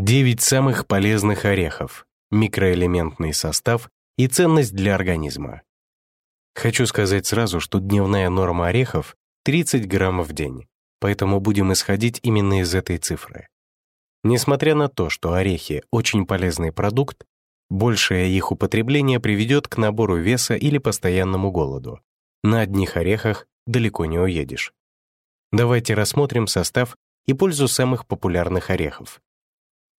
9 самых полезных орехов, микроэлементный состав и ценность для организма. Хочу сказать сразу, что дневная норма орехов 30 граммов в день, поэтому будем исходить именно из этой цифры. Несмотря на то, что орехи — очень полезный продукт, большее их употребление приведет к набору веса или постоянному голоду. На одних орехах далеко не уедешь. Давайте рассмотрим состав и пользу самых популярных орехов.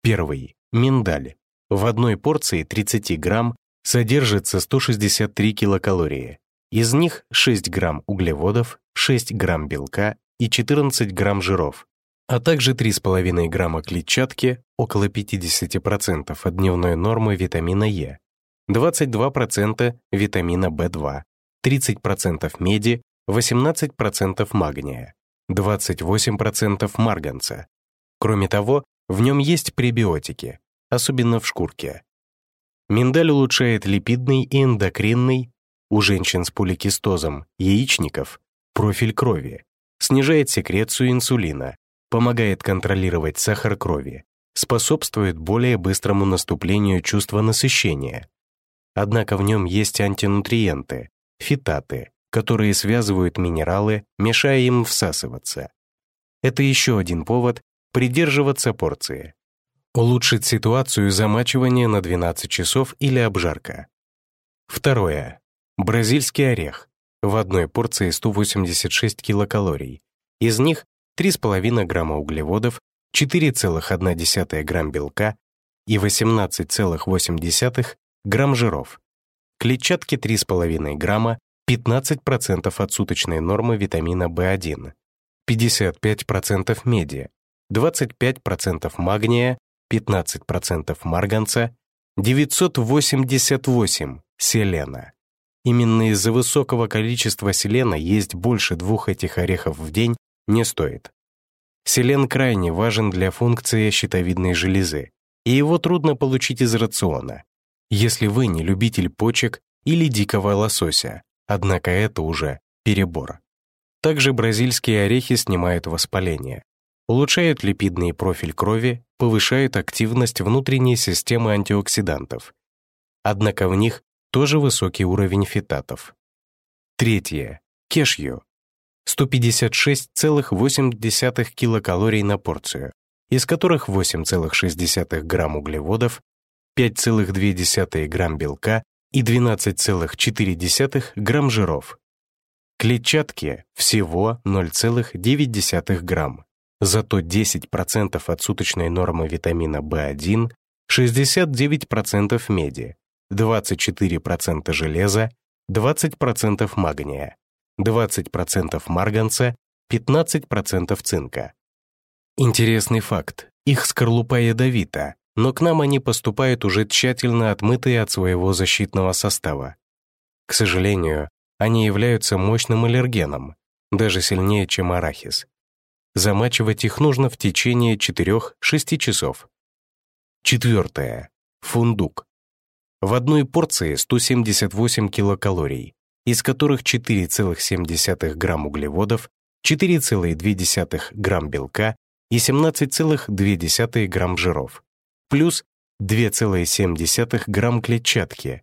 Первый — миндаль. В одной порции 30 грамм содержится 163 килокалории. Из них 6 грамм углеводов, 6 грамм белка и 14 грамм жиров, а также 3,5 грамма клетчатки, около 50% от дневной нормы витамина Е, 22% витамина В2, 30% меди, 18% магния, 28% марганца. Кроме того, в нем есть пребиотики, особенно в шкурке. Миндаль улучшает липидный и эндокринный у женщин с поликистозом яичников профиль крови, снижает секрецию инсулина, помогает контролировать сахар крови, способствует более быстрому наступлению чувства насыщения. Однако в нем есть антинутриенты, фитаты, которые связывают минералы, мешая им всасываться. Это еще один повод придерживаться порции. Улучшить ситуацию замачивания на 12 часов или обжарка. Второе. Бразильский орех. В одной порции 186 килокалорий. Из них 3,5 грамма углеводов, 4,1 грамм белка и 18,8 грамм жиров. Клетчатки 3,5 грамма, 15% от суточной нормы витамина В1, 55% меди, 25% магния, 15% марганца, 988 селена. Именно из-за высокого количества селена есть больше двух этих орехов в день не стоит. Селен крайне важен для функции щитовидной железы, и его трудно получить из рациона, если вы не любитель почек или дикого лосося, однако это уже перебор. Также бразильские орехи снимают воспаление, улучшают липидный профиль крови, повышают активность внутренней системы антиоксидантов. Однако в них тоже высокий уровень фитатов. Третье. Кешью. 156,8 килокалорий на порцию, из которых 8,6 грамм углеводов, 5,2 грамм белка и 12,4 грамм жиров. Клетчатки всего 0,9 грамм, зато 10% от суточной нормы витамина В1, 69% меди, 24% железа, 20% магния, 20% марганца, 15% цинка. Интересный факт. Их скорлупа ядовита, но к нам они поступают уже тщательно отмытые от своего защитного состава. К сожалению, они являются мощным аллергеном, даже сильнее, чем арахис. Замачивать их нужно в течение 4-6 часов. Четвертое. Фундук. В одной порции 178 килокалорий, из которых 4,7 грамм углеводов, 4,2 грамм белка и 17,2 грамм жиров, плюс 2,7 грамм клетчатки,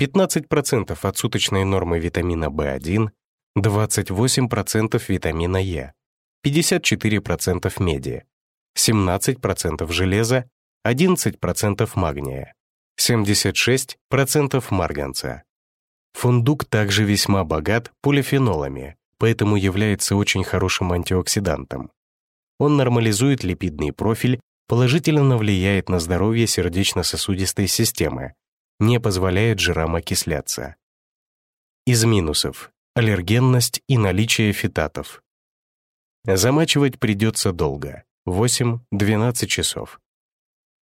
15% от суточной нормы витамина В1, 28% витамина Е, 54% меди, 17% железа, 11% магния, 76% марганца. Фундук также весьма богат полифенолами, поэтому является очень хорошим антиоксидантом. Он нормализует липидный профиль, положительно влияет на здоровье сердечно-сосудистой системы, не позволяет жирам окисляться. Из минусов — аллергенность и наличие фитатов. Замачивать придется долго — 8-12 часов.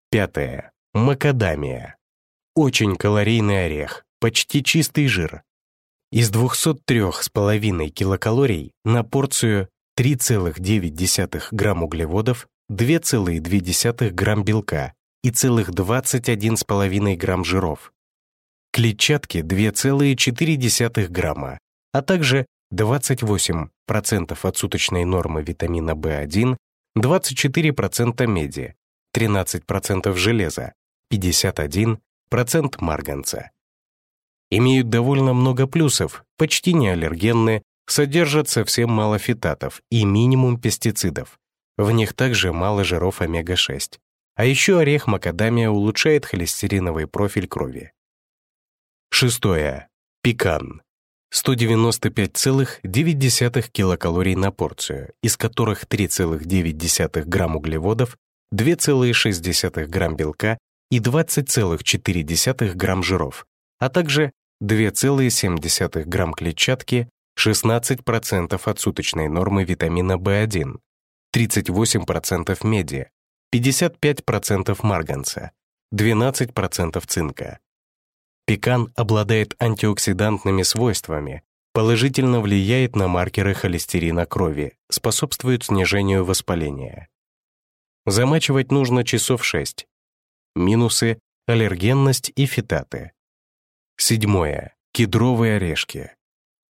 Пятое. Макадамия. Очень калорийный орех, почти чистый жир. Из 203,5 килокалорий на порцию 3,9 грамм углеводов, 2,2 грамм белка и целых 21,5 грамм жиров. Клетчатки 2,4 грамма, а также 28% от суточной нормы витамина В1, 24% меди, 13% железа, 51% марганца. Имеют довольно много плюсов, почти не аллергенны, содержат совсем мало фитатов и минимум пестицидов. В них также мало жиров омега-6. А еще орех макадамия улучшает холестериновый профиль крови. Шестое. Пекан. 195,9 килокалорий на порцию, из которых 3,9 грамм углеводов, 2,6 грамм белка и 20,4 грамм жиров, а также 2,7 грамм клетчатки, 16% от суточной нормы витамина В1, 38% меди, 55% марганца, 12% цинка. Пекан обладает антиоксидантными свойствами, положительно влияет на маркеры холестерина крови, способствует снижению воспаления. Замачивать нужно часов 6. Минусы — аллергенность и фитаты. Седьмое. Кедровые орешки.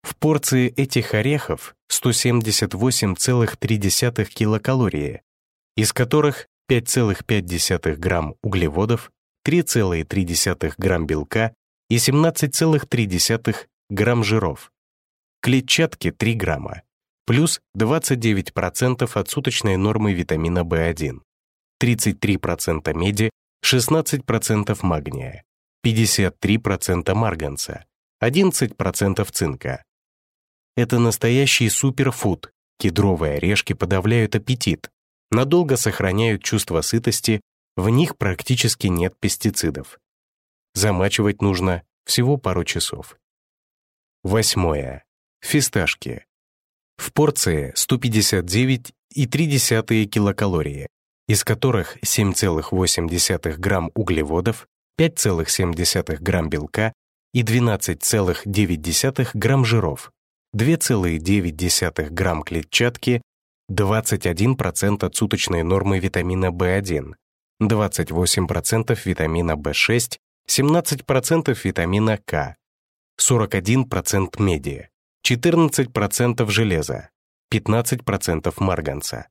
В порции этих орехов 178,3 килокалории, из которых 5,5 грамм углеводов, 3,3 грамм белка и 17,3 грамм жиров. Клетчатки 3 грамма, плюс 29% от суточной нормы витамина В1, 33% меди, 16% магния, 53% марганца, 11% цинка. Это настоящий суперфуд. Кедровые орешки подавляют аппетит, надолго сохраняют чувство сытости, в них практически нет пестицидов. Замачивать нужно всего пару часов. Восьмое. Фисташки. В порции 159,3 килокалории, из которых 7,8 грамм углеводов, 5,7 грамм белка и 12,9 грамм жиров, 2,9 грамм клетчатки, 21% от суточной нормы витамина В1, 28% витамина В6, 17% витамина К, 41% меди, 14% железа, 15% марганца.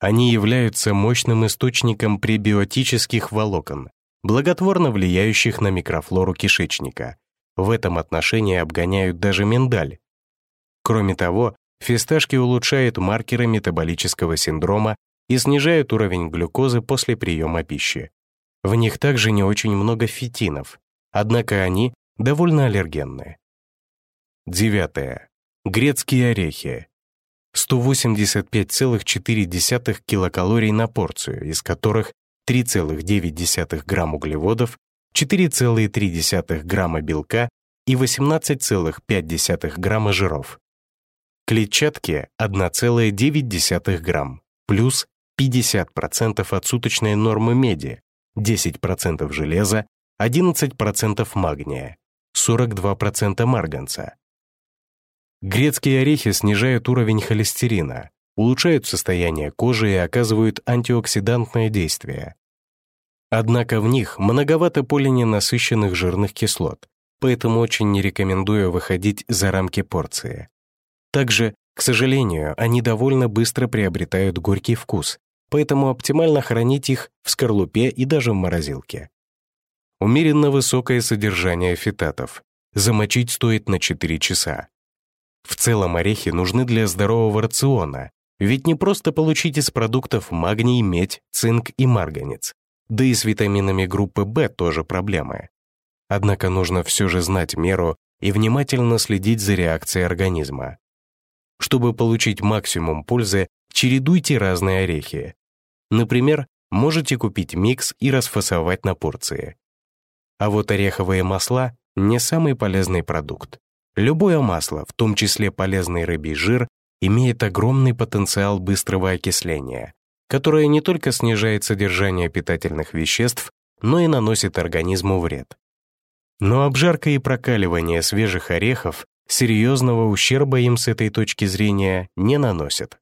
Они являются мощным источником пребиотических волокон, благотворно влияющих на микрофлору кишечника. В этом отношении обгоняют даже миндаль. Кроме того, фисташки улучшают маркеры метаболического синдрома и снижают уровень глюкозы после приема пищи. В них также не очень много фитинов, однако они довольно аллергенны. Девятое. Грецкие орехи. 185,4 килокалорий на порцию, из которых 3,9 грамм углеводов, 4,3 грамма белка и 18,5 грамма жиров. Клетчатки 1,9 грамм, плюс 50% от суточной нормы меди, 10% железа, 11% магния, 42% марганца. Грецкие орехи снижают уровень холестерина, улучшают состояние кожи и оказывают антиоксидантное действие. Однако в них многовато полиненасыщенных жирных кислот, поэтому очень не рекомендую выходить за рамки порции. Также, к сожалению, они довольно быстро приобретают горький вкус, поэтому оптимально хранить их в скорлупе и даже в морозилке. Умеренно высокое содержание фитатов. Замочить стоит на 4 часа. В целом орехи нужны для здорового рациона, ведь не просто получить из продуктов магний, медь, цинк и марганец. Да и с витаминами группы В тоже проблемы. Однако нужно все же знать меру и внимательно следить за реакцией организма. Чтобы получить максимум пользы, чередуйте разные орехи. Например, можете купить микс и расфасовать на порции. А вот ореховые масла — не самый полезный продукт. Любое масло, в том числе полезный рыбий жир, имеет огромный потенциал быстрого окисления, которое не только снижает содержание питательных веществ, но и наносит организму вред. Но обжарка и прокаливание свежих орехов серьезного ущерба им с этой точки зрения не наносят.